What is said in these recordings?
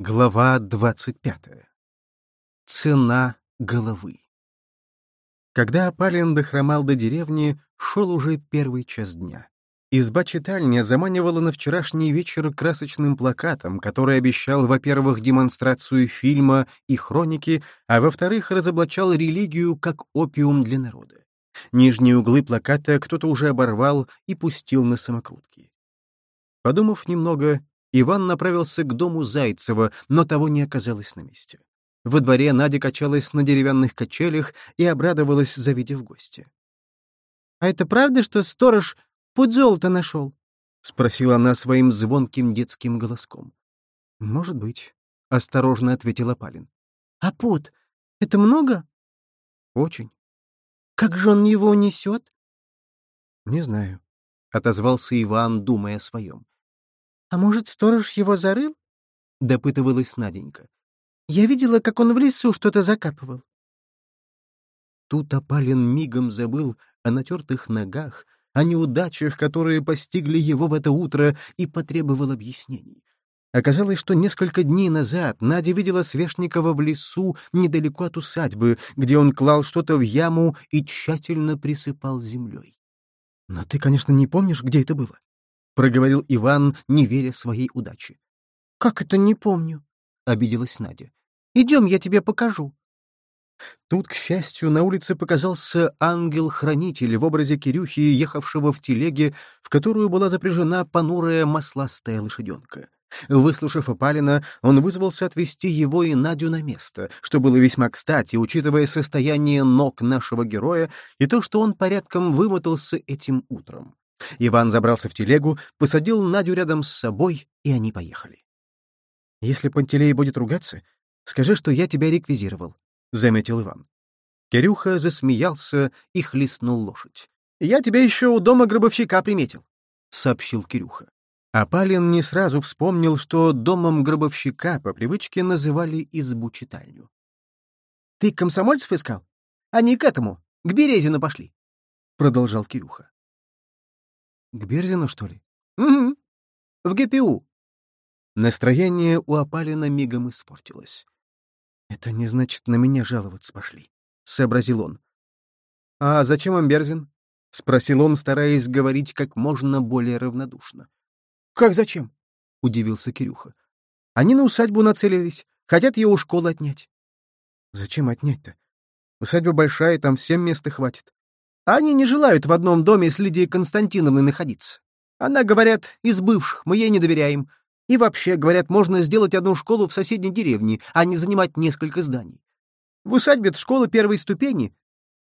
Глава двадцать пятая. Цена головы. Когда Апалин дохромал до деревни, шел уже первый час дня. Изба-читальня заманивала на вчерашний вечер красочным плакатом, который обещал, во-первых, демонстрацию фильма и хроники, а во-вторых, разоблачал религию как опиум для народа. Нижние углы плаката кто-то уже оборвал и пустил на самокрутки. Подумав немного, Иван направился к дому Зайцева, но того не оказалось на месте. Во дворе Надя качалась на деревянных качелях и обрадовалась, завидев гостя. — А это правда, что сторож путь золота нашел? — спросила она своим звонким детским голоском. — Может быть, — осторожно ответила Палин. — А пут? Это много? — Очень. — Как же он его несет? — Не знаю, — отозвался Иван, думая о своем. «А может, сторож его зарыл?» — допытывалась Наденька. «Я видела, как он в лесу что-то закапывал». Тут Апалин мигом забыл о натертых ногах, о неудачах, которые постигли его в это утро, и потребовал объяснений. Оказалось, что несколько дней назад Надя видела Свешникова в лесу недалеко от усадьбы, где он клал что-то в яму и тщательно присыпал землей. Но ты, конечно, не помнишь, где это было? Проговорил Иван, не веря своей удаче. «Как это не помню?» — обиделась Надя. «Идем, я тебе покажу». Тут, к счастью, на улице показался ангел-хранитель в образе Кирюхи, ехавшего в телеге, в которую была запряжена понурая масластая лошаденка. Выслушав Апалина, он вызвался отвезти его и Надю на место, что было весьма кстати, учитывая состояние ног нашего героя и то, что он порядком вымотался этим утром. Иван забрался в телегу, посадил Надю рядом с собой, и они поехали. «Если Пантелей будет ругаться, скажи, что я тебя реквизировал», — заметил Иван. Кирюха засмеялся и хлестнул лошадь. «Я тебя еще у дома гробовщика приметил», — сообщил Кирюха. А Палин не сразу вспомнил, что домом гробовщика по привычке называли избу-читальню. «Ты комсомольцев искал? Они к этому, к Березину пошли», — продолжал Кирюха. К Берзину, что ли? Угу. В ГПУ. Настроение у Апалина мигом испортилось. «Это не значит, на меня жаловаться пошли», — сообразил он. «А зачем им Берзин?» — спросил он, стараясь говорить как можно более равнодушно. «Как зачем?» — удивился Кирюха. «Они на усадьбу нацелились, хотят ее у школы отнять». «Зачем отнять-то? Усадьба большая, там всем места хватит. Они не желают в одном доме с Лидией Константиновной находиться. Она, говорят, из бывших, мы ей не доверяем. И вообще, говорят, можно сделать одну школу в соседней деревне, а не занимать несколько зданий. В усадьбе школа первой ступени,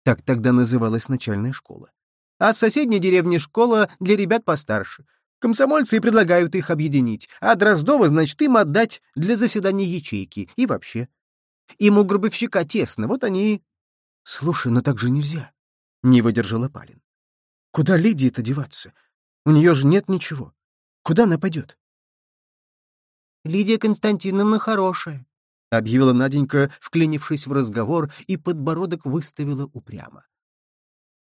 так тогда называлась начальная школа. А в соседней деревне школа для ребят постарше. Комсомольцы и предлагают их объединить, а Дроздова, значит, им отдать для заседания ячейки и вообще. Им у гробовщика тесно, вот они... Слушай, но так же нельзя. — не выдержала Палин. «Куда Лидии-то деваться? У нее же нет ничего. Куда она пойдет?» «Лидия Константиновна хорошая», — объявила Наденька, вклинившись в разговор, и подбородок выставила упрямо.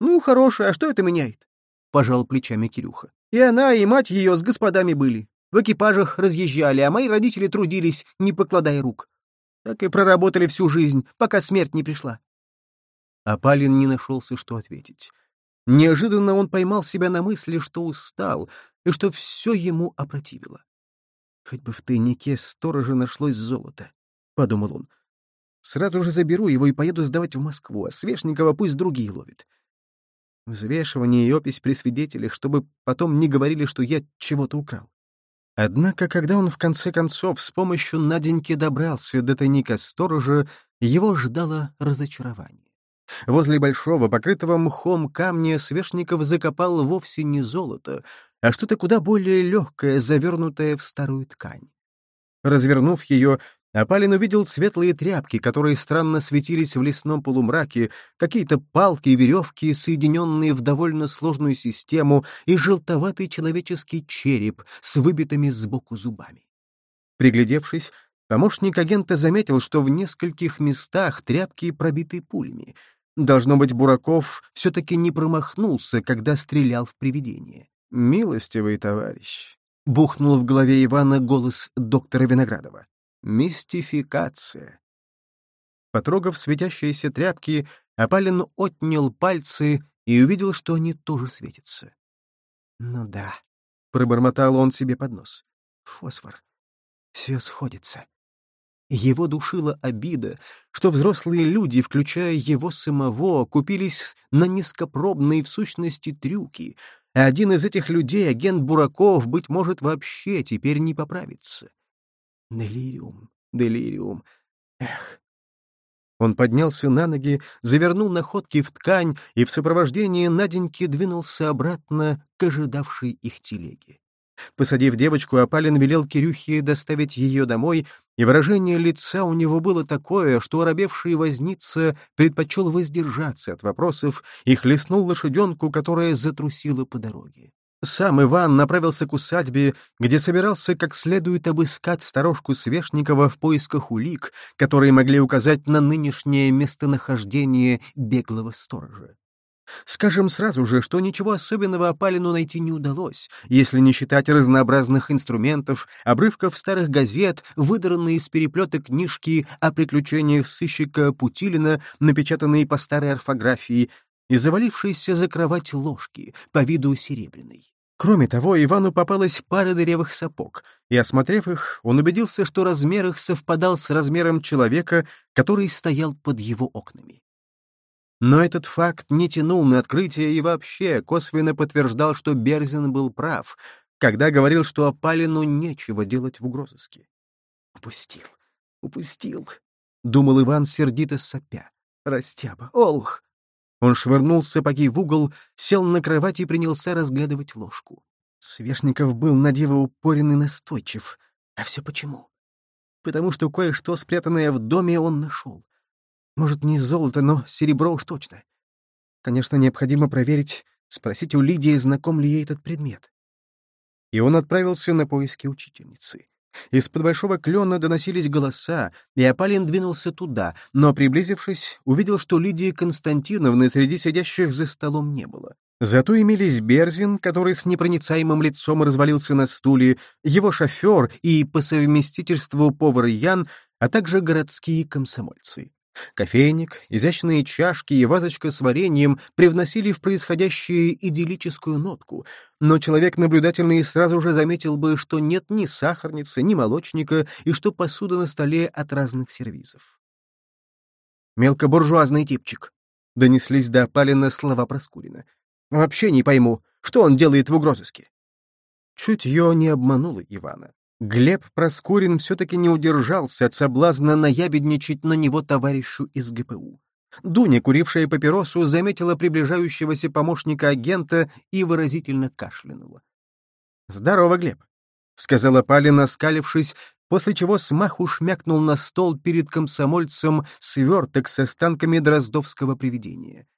«Ну, хорошая, а что это меняет?» — пожал плечами Кирюха. «И она, и мать ее с господами были. В экипажах разъезжали, а мои родители трудились, не покладая рук. Так и проработали всю жизнь, пока смерть не пришла. А Палин не нашелся, что ответить. Неожиданно он поймал себя на мысли, что устал, и что все ему опротивило. «Хоть бы в тайнике сторожа нашлось золото», — подумал он. «Сразу же заберу его и поеду сдавать в Москву, а Свешникова пусть другие ловят. Взвешивание и опись при свидетелях, чтобы потом не говорили, что я чего-то украл». Однако, когда он в конце концов с помощью Наденьки добрался до тайника сторожа, его ждало разочарование. Возле большого, покрытого мхом камня Свешников закопал вовсе не золото, а что-то куда более легкое, завернутое в старую ткань. Развернув ее, Апалин увидел светлые тряпки, которые странно светились в лесном полумраке, какие-то палки и веревки, соединенные в довольно сложную систему, и желтоватый человеческий череп с выбитыми сбоку зубами. Приглядевшись, помощник агента заметил, что в нескольких местах тряпки пробиты пулями — Должно быть, Бураков все-таки не промахнулся, когда стрелял в привидение. «Милостивый товарищ», — бухнул в голове Ивана голос доктора Виноградова. Мистификация. Потрогав светящиеся тряпки, Апалин отнял пальцы и увидел, что они тоже светятся. «Ну да», — пробормотал он себе под нос. «Фосфор. Все сходится». Его душила обида, что взрослые люди, включая его самого, купились на низкопробные в сущности трюки, а один из этих людей, агент Бураков, быть может, вообще теперь не поправится. Делириум, делириум. Эх. Он поднялся на ноги, завернул находки в ткань и в сопровождении Наденьки двинулся обратно к ожидавшей их телеге. Посадив девочку, Апалин велел Кирюхе доставить ее домой, и выражение лица у него было такое, что оробевший возница предпочел воздержаться от вопросов и хлестнул лошаденку, которая затрусила по дороге. Сам Иван направился к усадьбе, где собирался как следует обыскать сторожку Свешникова в поисках улик, которые могли указать на нынешнее местонахождение беглого сторожа. Скажем сразу же, что ничего особенного Апалину найти не удалось, если не считать разнообразных инструментов, обрывков старых газет, выдранные из переплета книжки о приключениях сыщика Путилина, напечатанные по старой орфографии, и завалившиеся за кровать ложки, по виду серебряной. Кроме того, Ивану попалась пара дырявых сапог, и, осмотрев их, он убедился, что размер их совпадал с размером человека, который стоял под его окнами. Но этот факт не тянул на открытие и вообще косвенно подтверждал, что Берзин был прав, когда говорил, что Апалину нечего делать в угрозыске. «Упустил, упустил», — думал Иван сердито сопя. «Растяба, олух!» Он швырнул сапоги в угол, сел на кровать и принялся разглядывать ложку. Свешников был на диво упорен и настойчив. А все почему? Потому что кое-что, спрятанное в доме, он нашел. Может, не золото, но серебро уж точно. Конечно, необходимо проверить, спросить у Лидии, знаком ли ей этот предмет. И он отправился на поиски учительницы. Из-под большого клена доносились голоса, и Апалин двинулся туда, но, приблизившись, увидел, что Лидии Константиновны среди сидящих за столом не было. Зато имелись Берзин, который с непроницаемым лицом развалился на стуле, его шофер и, по совместительству, повар Ян, а также городские комсомольцы. Кофейник, изящные чашки и вазочка с вареньем привносили в происходящее идиллическую нотку, но человек наблюдательный сразу же заметил бы, что нет ни сахарницы, ни молочника, и что посуда на столе от разных сервизов. «Мелкобуржуазный типчик», — донеслись до опалина слова Проскурина. «Вообще не пойму, что он делает в угрозыске?» Чутье не обмануло Ивана. Глеб Проскурин все-таки не удержался от соблазна наябедничать на него товарищу из ГПУ. Дуня, курившая папиросу, заметила приближающегося помощника агента и выразительно кашлянула. «Здорово, Глеб», — сказала Палин, оскалившись, после чего смаху шмякнул на стол перед комсомольцем сверток с останками дроздовского привидения.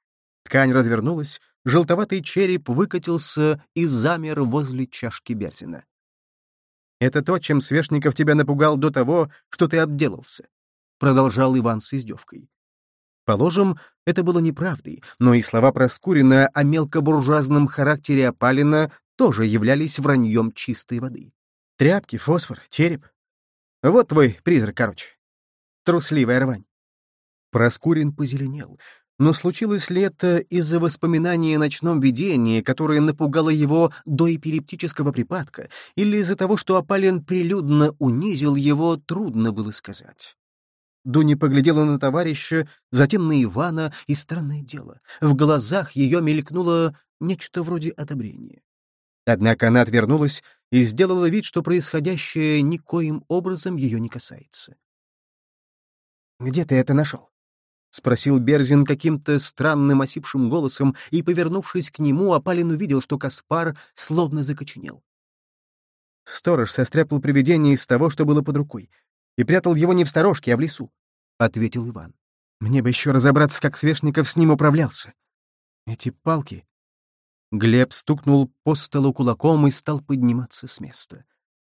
Ткань развернулась, желтоватый череп выкатился и замер возле чашки Берзина. Это то, чем Свешников тебя напугал до того, что ты отделался», — продолжал Иван с издевкой. Положим, это было неправдой, но и слова Проскурина о мелкобуржуазном характере Апалина тоже являлись враньем чистой воды. Тряпки, фосфор, череп. Вот твой призрак, короче. Трусливая рвань. Проскурин позеленел, но случилось ли это из-за воспоминания о ночном видении, которое напугало его до эпилептического припадка, или из-за того, что Апалин прилюдно унизил его, трудно было сказать. Дуня поглядела на товарища, затем на Ивана, и странное дело, в глазах ее мелькнуло нечто вроде одобрения. Однако она отвернулась и сделала вид, что происходящее никоим образом ее не касается. «Где ты это нашел?» — спросил Берзин каким-то странным осипшим голосом, и, повернувшись к нему, Апалин увидел, что Каспар словно закоченел. «Сторож состряпал привидение из того, что было под рукой, и прятал его не в сторожке, а в лесу», — ответил Иван. «Мне бы еще разобраться, как Свешников с ним управлялся. Эти палки...» Глеб стукнул по столу кулаком и стал подниматься с места.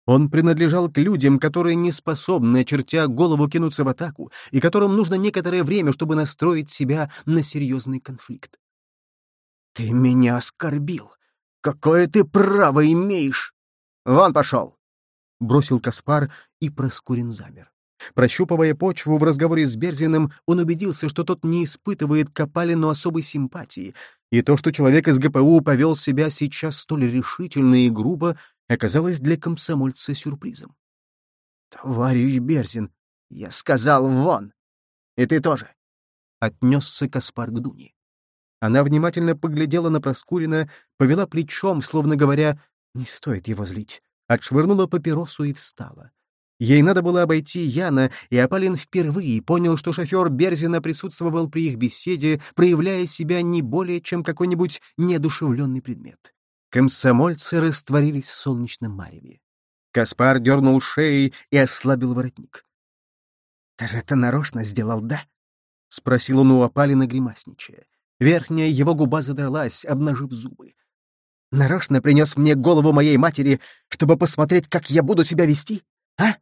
Он принадлежал к людям, которые не способны, очертя голову, кинуться в атаку, и которым нужно некоторое время, чтобы настроить себя на серьезный конфликт. «Ты меня оскорбил! Какое ты право имеешь!» «Вон пошел!» — бросил Каспар, и Проскурин замер. Прощупывая почву в разговоре с Берзиным, он убедился, что тот не испытывает к Апалину особой симпатии, и то, что человек из ГПУ повел себя сейчас столь решительно и грубо, оказалось для комсомольца сюрпризом. «Товарищ Берзин, я сказал вон! И ты тоже!» — отнесся Каспар к Дуне. Она внимательно поглядела на Проскурина, повела плечом, словно говоря, «Не стоит его злить», отшвырнула папиросу и встала. Ей надо было обойти Яна, и Апалин впервые понял, что шофер Берзина присутствовал при их беседе, проявляя себя не более, чем какой-нибудь неодушевленный предмет. Комсомольцы растворились в солнечном мареве. Каспар дернул шеей и ослабил воротник. «Ты же это нарочно сделал, да?» — спросил он у Апалина, гримасничая. Верхняя его губа задралась, обнажив зубы. «Нарочно принес мне голову моей матери, чтобы посмотреть, как я буду себя вести? А?»